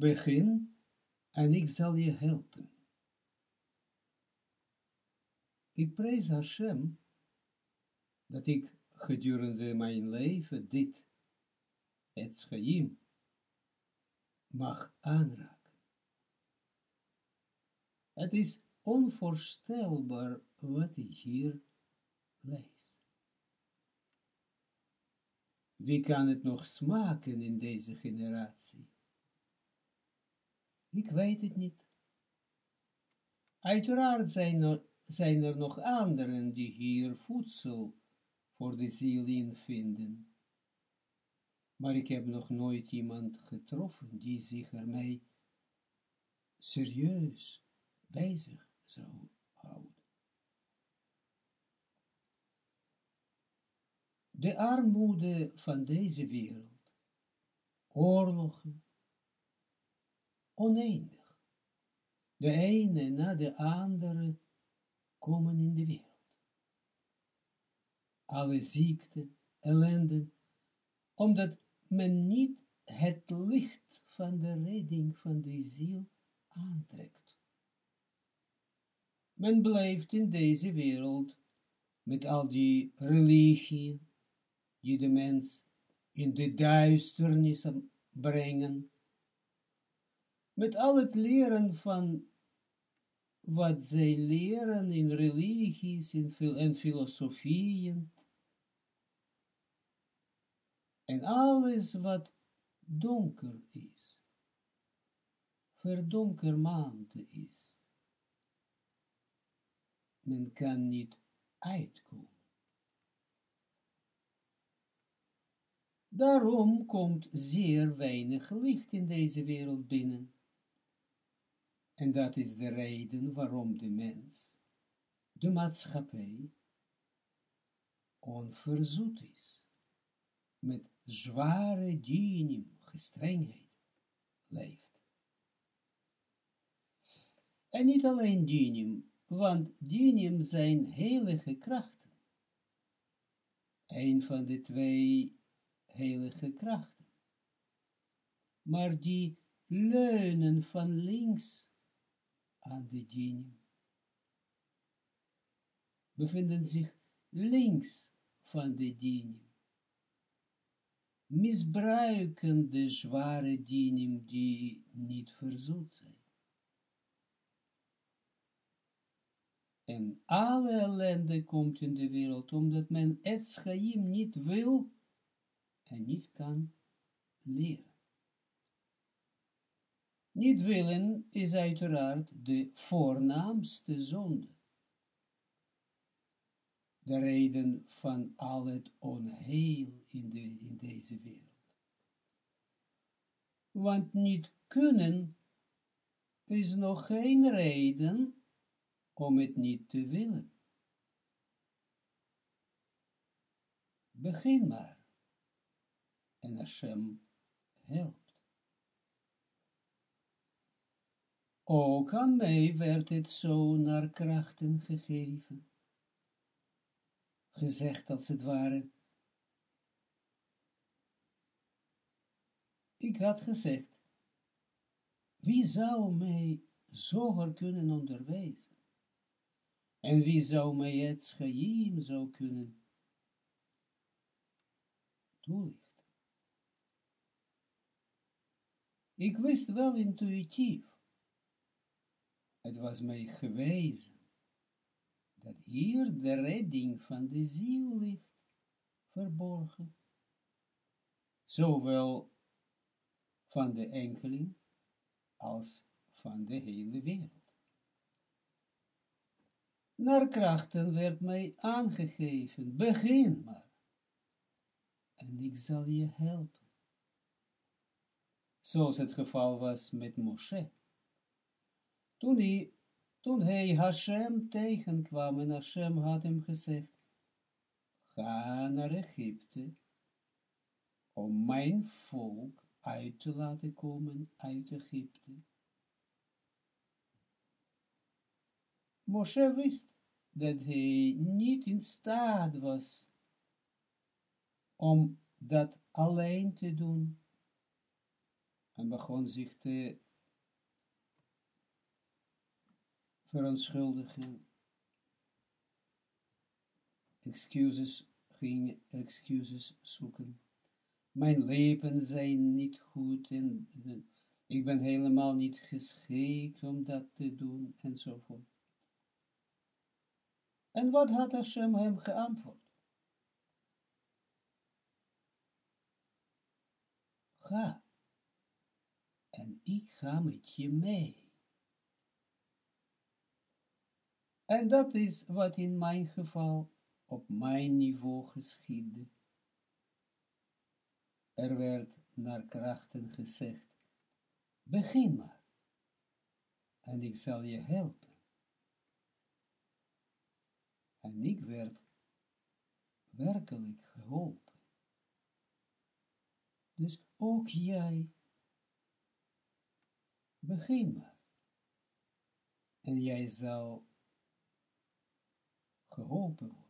begin en ik zal je helpen. Ik prijs Hashem dat ik gedurende mijn leven dit, het schaim, mag aanraken. Het is onvoorstelbaar wat ik hier lees. Wie kan het nog smaken in deze generatie? Ik weet het niet. Uiteraard zijn er, zijn er nog anderen die hier voedsel voor de ziel in vinden. Maar ik heb nog nooit iemand getroffen die zich ermee serieus bezig zou houden. De armoede van deze wereld, oorlogen, oneindig. De ene na de andere komen in de wereld. Alle ziekte, ellende, omdat men niet het licht van de redding van de ziel aantrekt. Men blijft in deze wereld met al die religieën, die de mens in de duisternis brengen, met al het leren van wat zij leren in religies en filosofieën, en alles wat donker is, verdonkermaand is, men kan niet uitkomen. Daarom komt zeer weinig licht in deze wereld binnen. En dat is de reden waarom de mens, de maatschappij, onverzoet is, met zware dinim, gestrengheid, leeft. En niet alleen dinim, want dinim zijn heilige krachten. Een van de twee heilige krachten. Maar die leunen van links aan de dinim. Bevinden zich links van de dinim. Misbruiken de zware dinim die niet verzoet zijn. En alle ellende komt in de wereld, omdat men het schaim niet wil en niet kan leren. Niet willen is uiteraard de voornaamste zonde. De reden van al het onheil in, de, in deze wereld. Want niet kunnen is nog geen reden om het niet te willen. Begin maar. En Hashem helpt. Ook aan mij werd het zo naar krachten gegeven. Gezegd als het ware. Ik had gezegd, wie zou mij zoger kunnen onderwijzen? En wie zou mij het schaim zou kunnen toelichten? Ik wist wel intuïtief het was mij gewezen, dat hier de redding van de ziel ligt, verborgen, zowel van de enkeling als van de hele wereld. Naar krachten werd mij aangegeven, begin maar, en ik zal je helpen. Zoals het geval was met Moshe. Toen hij, toen hij Hashem tegenkwam en Hashem had hem gezegd, ga naar Egypte, om mijn volk uit te laten komen uit Egypte. Moshe wist dat hij niet in staat was om dat alleen te doen. en begon zich te verontschuldigen, excuses, ging excuses zoeken. Mijn leven zijn niet goed en ik ben helemaal niet geschikt om dat te doen, enzovoort. En wat had Hashem hem geantwoord? Ga, en ik ga met je mee. En dat is wat in mijn geval op mijn niveau geschiedde. Er werd naar krachten gezegd, begin maar, en ik zal je helpen. En ik werd werkelijk geholpen. Dus ook jij, begin maar. En jij zal geholpen worden.